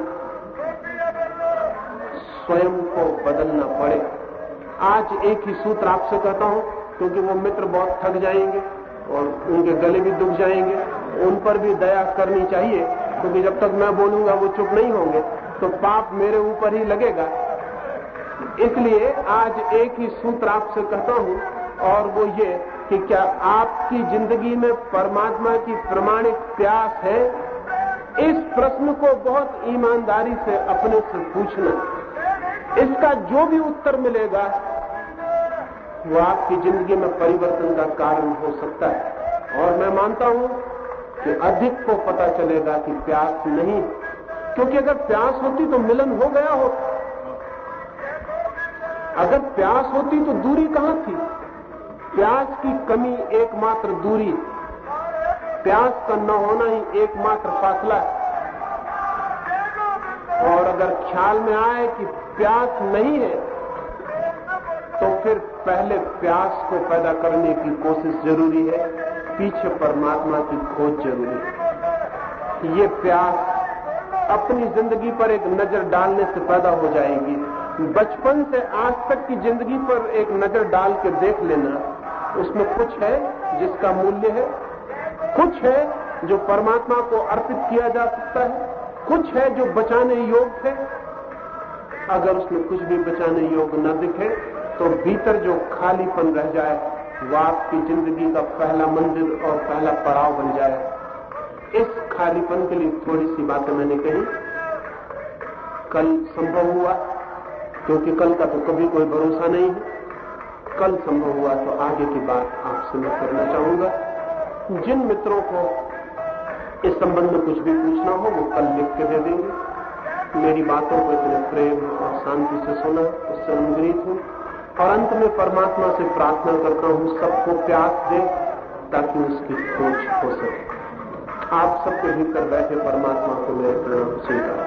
स्वयं को बदलना पड़े। आज एक ही सूत्र आपसे कहता हूँ, क्योंकि वो मित्र बहुत थक जाएँगे और उनके गले भी दुख जाएँगे। उन पर भी दया करनी चाहिए, क्योंकि जब तक मैं बोलूँगा वो चुप नहीं होंगे तो पाप मेरे ऊपर ही लगेगा। इसलिए आज एक ही सूत्र आपसे कहता हूँ, और वो ये कि क्या आपकी ज़िंदगी में परमात्मा की प्रमाणिक प्यास है? इस प्रश्न को बहुत ईमानदारी से अपने से पूछना। इसका जो भी उत्तर मिलेगा, वो आपकी ज़िंदगी में परिवर्तन का कारण हो सकता है। और मैं मानता हूँ कि अधिक को पता चलेगा कि प्यास नहीं, क्योंकि अगर प्यास होती तो मिलन हो गया होता। अगर प्यास होती तो दूरी कहाँ थी? प्यास की कमी एकमात्र दूरी। प्यास का न होना ही एकमात्र फासला है। और अगर ख्याल में आए कि प्यास नहीं है तो फिर पहले प्यास को पैदा करने की कोशिश ज़रूरी है। पीछे परमात्मा की खोज ज़रूरी है। ये प्यास अपनी ज़िंदगी पर एक नज़र डालने से पैदा हो जाएगी। बचपन से आज तक की ज़िंदगी पर एक नज़र डाल के देख लेना। उसमें कुछ है जिसका मूल्य है? कुछ है जो परमात्मा को अर्पित किया जा सकता है? कुछ है जो बचाने योग्य है? अगर उसमें कुछ भी बचाने योग्य न दिखे तो भीतर जो खालीपन रह जाए वह आपकी ज़िंदगी का पहला मंदिर और पहला पड़ाव बन जाए। इस खालीपन के लिए थोड़ी सी बातें मैंने कही। कल संभव हुआ, क्योंकि कल का तो कभी कोई भरोसा नहीं है। कल संभव हुआ तो आगे की बात आपसे मैं करना चाहूँगा। जिन मित्रों को इस संबंध में कुछ भी पूछना हो, वो कल लिख के दे देंगे। मेरी बातों को इतने प्रेम और शांति से सुना, उससे अनुग्रहित हूँ। और अंत में परमात्मा से प्रार्थना करता हूँ, सबको प्यास दे, ताकि उसकी खोज हो सके। आप सबके भीतर बैठे परमात्मा को मेरे प्रणाम स्वीकार